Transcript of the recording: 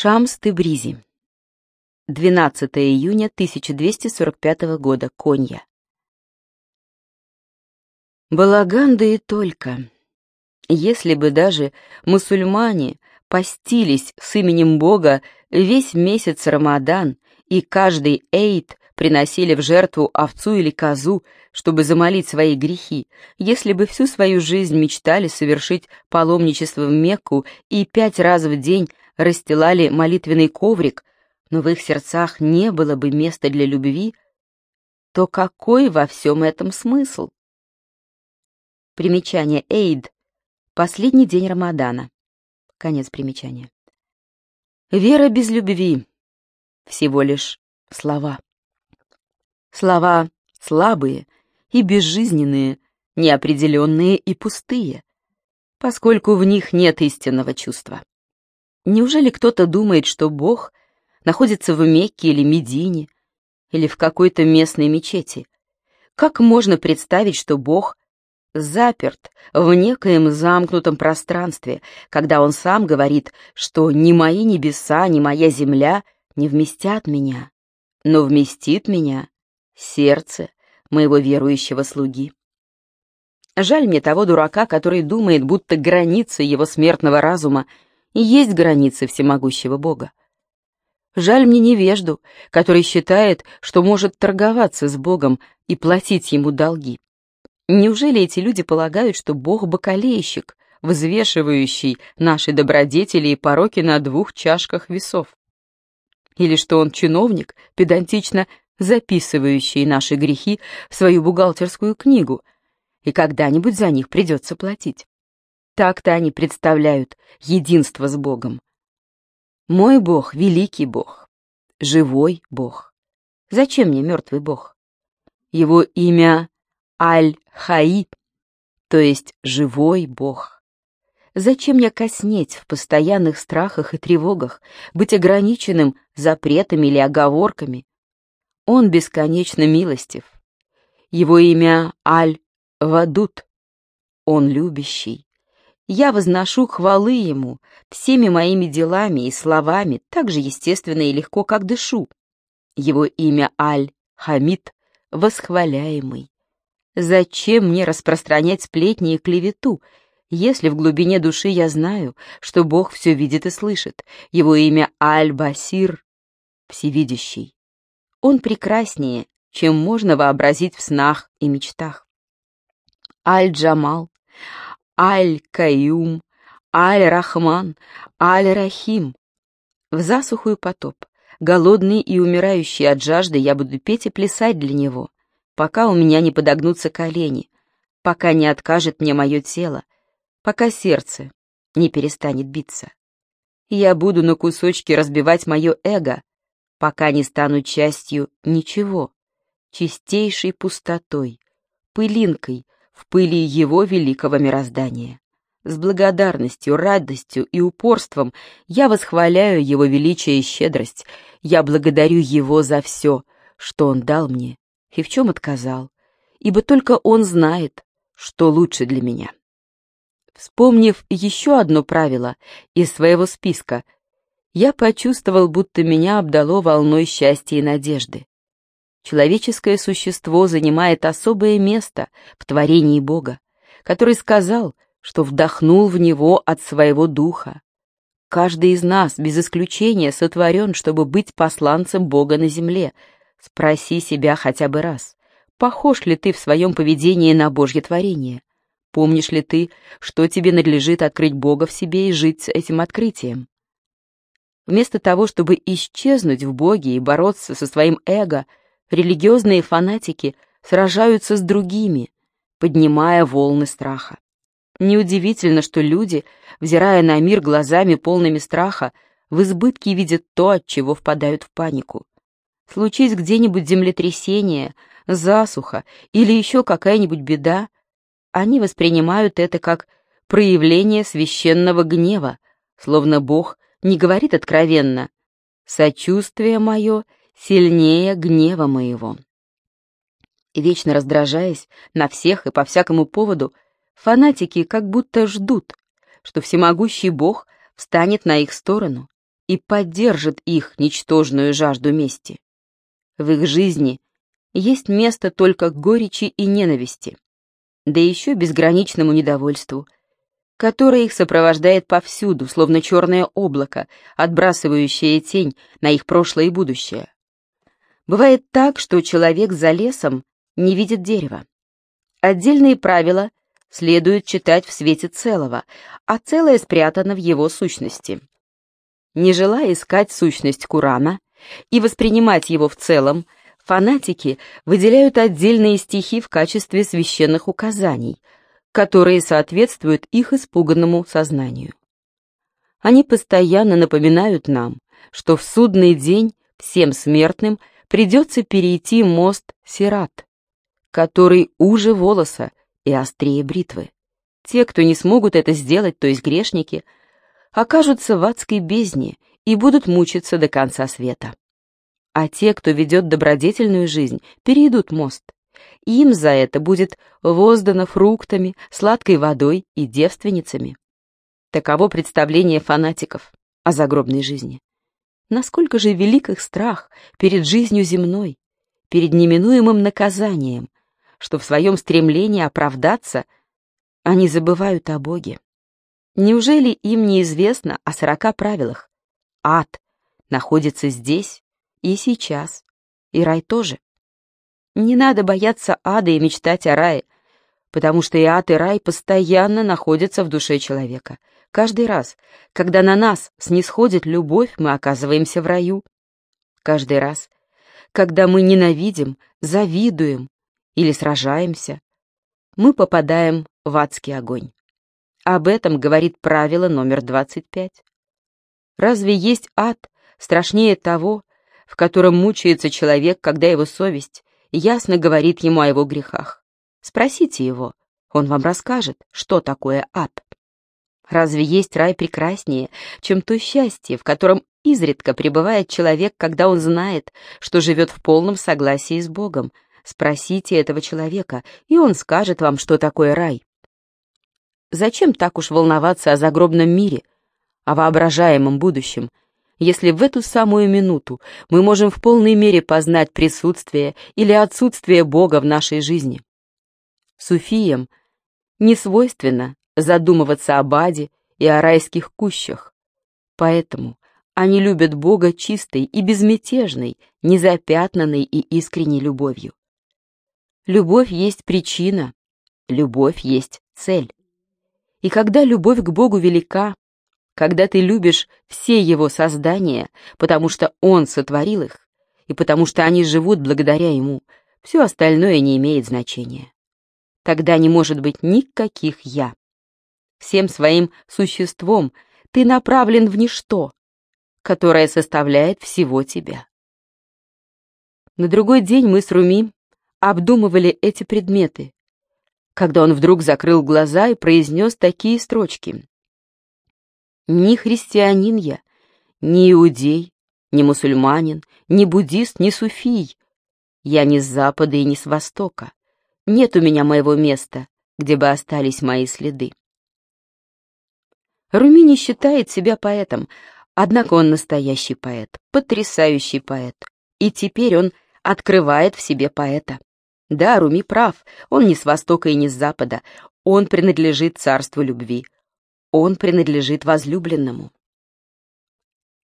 Шамс Тебризи. 12 июня 1245 года. Конья. Балаган да и только. Если бы даже мусульмане постились с именем Бога весь месяц Рамадан и каждый эйд приносили в жертву овцу или козу, чтобы замолить свои грехи, если бы всю свою жизнь мечтали совершить паломничество в Мекку и пять раз в день расстилали молитвенный коврик, но в их сердцах не было бы места для любви, то какой во всем этом смысл? Примечание Эйд. Последний день Рамадана. Конец примечания. Вера без любви. Всего лишь слова. Слова слабые и безжизненные, неопределенные и пустые, поскольку в них нет истинного чувства. Неужели кто-то думает, что Бог находится в Мекке или Медине, или в какой-то местной мечети? Как можно представить, что Бог заперт в некоем замкнутом пространстве, когда Он сам говорит, что ни мои небеса, ни моя земля не вместят меня, но вместит меня сердце моего верующего слуги? Жаль мне того дурака, который думает, будто границы его смертного разума и есть границы всемогущего Бога. Жаль мне невежду, который считает, что может торговаться с Богом и платить ему долги. Неужели эти люди полагают, что Бог — бокалейщик, взвешивающий наши добродетели и пороки на двух чашках весов? Или что он чиновник, педантично записывающий наши грехи в свою бухгалтерскую книгу, и когда-нибудь за них придется платить? Так-то они представляют единство с Богом. Мой Бог — великий Бог, живой Бог. Зачем мне мертвый Бог? Его имя Аль-Хаи, то есть живой Бог. Зачем мне коснеть в постоянных страхах и тревогах, быть ограниченным запретами или оговорками? Он бесконечно милостив. Его имя Аль-Вадут, он любящий. Я возношу хвалы ему всеми моими делами и словами, так же естественно и легко, как дышу. Его имя Аль-Хамид, восхваляемый. Зачем мне распространять сплетни и клевету, если в глубине души я знаю, что Бог все видит и слышит? Его имя Аль-Басир, всевидящий. Он прекраснее, чем можно вообразить в снах и мечтах. Аль-Джамал, Аль-Каюм, Аль-Рахман, Аль-Рахим. В засуху и потоп, голодный и умирающий от жажды, я буду петь и плясать для него, пока у меня не подогнутся колени, пока не откажет мне мое тело, пока сердце не перестанет биться. Я буду на кусочки разбивать мое эго, пока не стану частью ничего, чистейшей пустотой, пылинкой, в пыли его великого мироздания. С благодарностью, радостью и упорством я восхваляю его величие и щедрость, я благодарю его за все, что он дал мне и в чем отказал, ибо только он знает, что лучше для меня. Вспомнив еще одно правило из своего списка, я почувствовал, будто меня обдало волной счастья и надежды человеческое существо занимает особое место в творении Бога, который сказал, что вдохнул в него от своего духа. Каждый из нас, без исключения, сотворен, чтобы быть посланцем Бога на земле. Спроси себя хотя бы раз, похож ли ты в своем поведении на Божье творение? Помнишь ли ты, что тебе надлежит открыть Бога в себе и жить этим открытием? Вместо того, чтобы исчезнуть в Боге и бороться со своим эго, религиозные фанатики сражаются с другими, поднимая волны страха. Неудивительно, что люди, взирая на мир глазами полными страха, в избытке видят то, от чего впадают в панику. Случись где-нибудь землетрясение, засуха или еще какая-нибудь беда, они воспринимают это как проявление священного гнева, словно Бог не говорит откровенно «Сочувствие мое сильнее гнева моего. Вечно раздражаясь на всех и по всякому поводу, фанатики как будто ждут, что всемогущий Бог встанет на их сторону, и поддержит их ничтожную жажду мести. В их жизни есть место только горечи и ненависти, да еще безграничному недовольству, которое их сопровождает повсюду, словно черное облако, отбрасывающее тень на их прошлое и будущее. Бывает так, что человек за лесом не видит дерева. Отдельные правила следует читать в свете целого, а целое спрятано в его сущности. Не желая искать сущность Курана и воспринимать его в целом, фанатики выделяют отдельные стихи в качестве священных указаний, которые соответствуют их испуганному сознанию. Они постоянно напоминают нам, что в судный день всем смертным придется перейти мост Сират, который уже волоса и острее бритвы. Те, кто не смогут это сделать, то есть грешники, окажутся в адской бездне и будут мучиться до конца света. А те, кто ведет добродетельную жизнь, перейдут мост. Им за это будет воздано фруктами, сладкой водой и девственницами. Таково представление фанатиков о загробной жизни. Насколько же велик их страх перед жизнью земной, перед неминуемым наказанием, что в своем стремлении оправдаться они забывают о Боге. Неужели им неизвестно о сорока правилах? Ад находится здесь и сейчас, и рай тоже. Не надо бояться ада и мечтать о рае, потому что и ад, и рай постоянно находятся в душе человека. Каждый раз, когда на нас снисходит любовь, мы оказываемся в раю. Каждый раз, когда мы ненавидим, завидуем или сражаемся, мы попадаем в адский огонь. Об этом говорит правило номер 25. Разве есть ад страшнее того, в котором мучается человек, когда его совесть ясно говорит ему о его грехах? Спросите его, он вам расскажет, что такое ад. Разве есть рай прекраснее, чем то счастье, в котором изредка пребывает человек, когда он знает, что живет в полном согласии с Богом? Спросите этого человека, и он скажет вам, что такое рай. Зачем так уж волноваться о загробном мире, о воображаемом будущем, если в эту самую минуту мы можем в полной мере познать присутствие или отсутствие Бога в нашей жизни? Суфиям не свойственно задумываться об аде и о райских кущах, поэтому они любят Бога чистой и безмятежной, незапятнанной и искренней любовью. Любовь есть причина, любовь есть цель. И когда любовь к Богу велика, когда ты любишь все Его создания, потому что Он сотворил их, и потому что они живут благодаря Ему, все остальное не имеет значения. Тогда не может быть никаких «я». Всем своим существом ты направлен в ничто, которое составляет всего тебя. На другой день мы с Руми обдумывали эти предметы, когда он вдруг закрыл глаза и произнес такие строчки. «Ни христианин я, ни иудей, ни мусульманин, ни буддист, ни суфий. Я ни с запада и ни с востока. Нет у меня моего места, где бы остались мои следы». Руми не считает себя поэтом, однако он настоящий поэт, потрясающий поэт, и теперь он открывает в себе поэта. Да, Руми прав, он не с востока и не с запада, он принадлежит царству любви, он принадлежит возлюбленному.